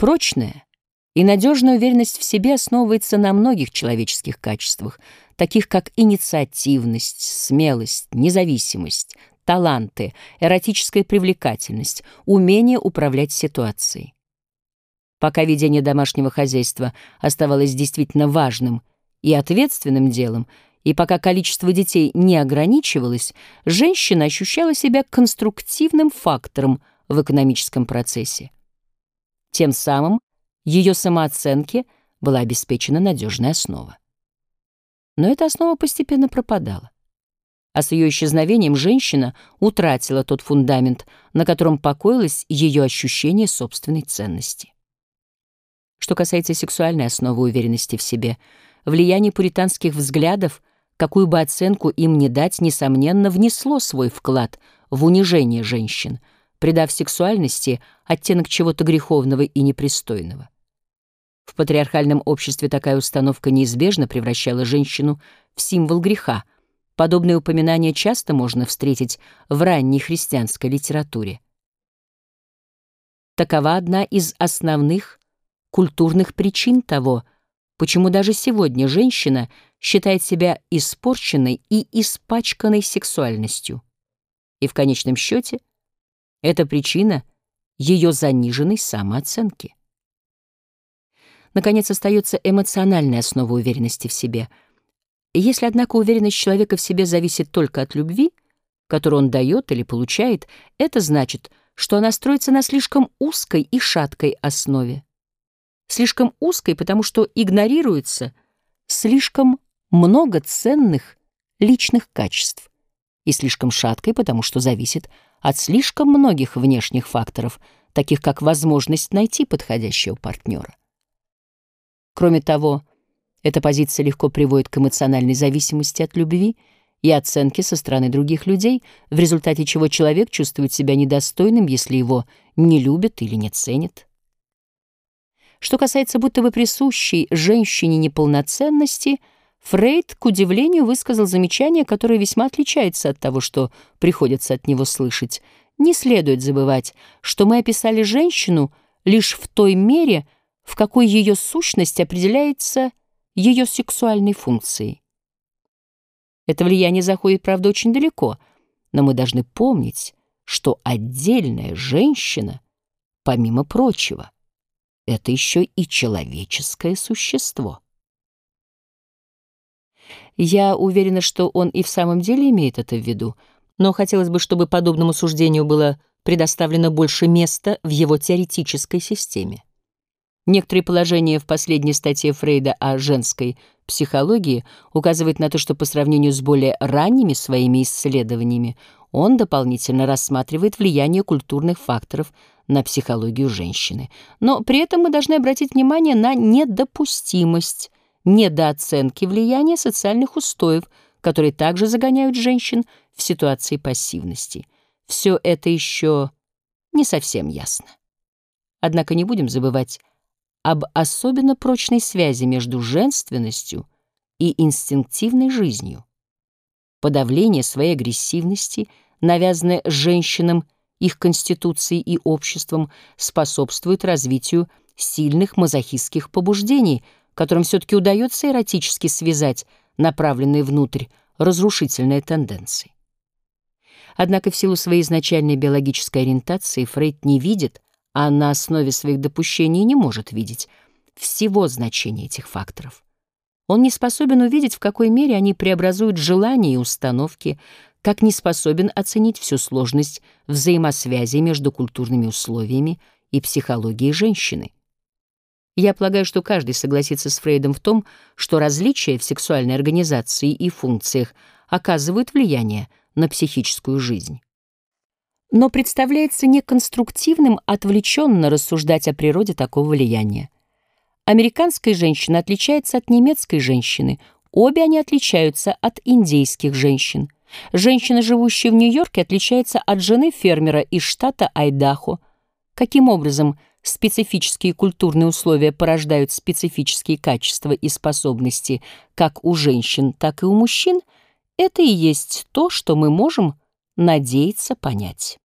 Прочная и надежная уверенность в себе основывается на многих человеческих качествах, таких как инициативность, смелость, независимость, таланты, эротическая привлекательность, умение управлять ситуацией. Пока ведение домашнего хозяйства оставалось действительно важным и ответственным делом, и пока количество детей не ограничивалось, женщина ощущала себя конструктивным фактором в экономическом процессе. Тем самым ее самооценке была обеспечена надежная основа. Но эта основа постепенно пропадала. А с ее исчезновением женщина утратила тот фундамент, на котором покоилось ее ощущение собственной ценности. Что касается сексуальной основы уверенности в себе, влияние пуританских взглядов, какую бы оценку им ни дать, несомненно, внесло свой вклад в унижение женщин, придав сексуальности оттенок чего-то греховного и непристойного. В патриархальном обществе такая установка неизбежно превращала женщину в символ греха. Подобные упоминания часто можно встретить в ранней христианской литературе. Такова одна из основных культурных причин того, почему даже сегодня женщина считает себя испорченной и испачканной сексуальностью. И в конечном счете эта причина ее заниженной самооценки. Наконец, остается эмоциональная основа уверенности в себе. Если, однако, уверенность человека в себе зависит только от любви, которую он дает или получает, это значит, что она строится на слишком узкой и шаткой основе слишком узкой, потому что игнорируется слишком много ценных личных качеств, и слишком шаткой, потому что зависит от слишком многих внешних факторов, таких как возможность найти подходящего партнера. Кроме того, эта позиция легко приводит к эмоциональной зависимости от любви и оценки со стороны других людей, в результате чего человек чувствует себя недостойным, если его не любят или не ценят. Что касается будто бы присущей женщине неполноценности, Фрейд, к удивлению, высказал замечание, которое весьма отличается от того, что приходится от него слышать. Не следует забывать, что мы описали женщину лишь в той мере, в какой ее сущность определяется ее сексуальной функцией. Это влияние заходит, правда, очень далеко, но мы должны помнить, что отдельная женщина, помимо прочего, это еще и человеческое существо. Я уверена, что он и в самом деле имеет это в виду, но хотелось бы, чтобы подобному суждению было предоставлено больше места в его теоретической системе. Некоторые положения в последней статье Фрейда о женской психологии указывают на то, что по сравнению с более ранними своими исследованиями он дополнительно рассматривает влияние культурных факторов на психологию женщины. Но при этом мы должны обратить внимание на недопустимость недооценки влияния социальных устоев, которые также загоняют женщин в ситуации пассивности. Все это еще не совсем ясно. Однако не будем забывать об особенно прочной связи между женственностью и инстинктивной жизнью. Подавление своей агрессивности, навязанное женщинам их конституцией и обществом, способствует развитию сильных мазохистских побуждений, которым все-таки удается эротически связать направленные внутрь разрушительные тенденции. Однако в силу своей изначальной биологической ориентации Фрейд не видит, а на основе своих допущений не может видеть всего значения этих факторов. Он не способен увидеть, в какой мере они преобразуют желания и установки, как не способен оценить всю сложность взаимосвязи между культурными условиями и психологией женщины. Я полагаю, что каждый согласится с Фрейдом в том, что различия в сексуальной организации и функциях оказывают влияние на психическую жизнь. Но представляется неконструктивным отвлеченно рассуждать о природе такого влияния. Американская женщина отличается от немецкой женщины, обе они отличаются от индейских женщин — Женщина, живущая в Нью-Йорке, отличается от жены фермера из штата Айдахо. Каким образом специфические культурные условия порождают специфические качества и способности как у женщин, так и у мужчин, это и есть то, что мы можем надеяться понять.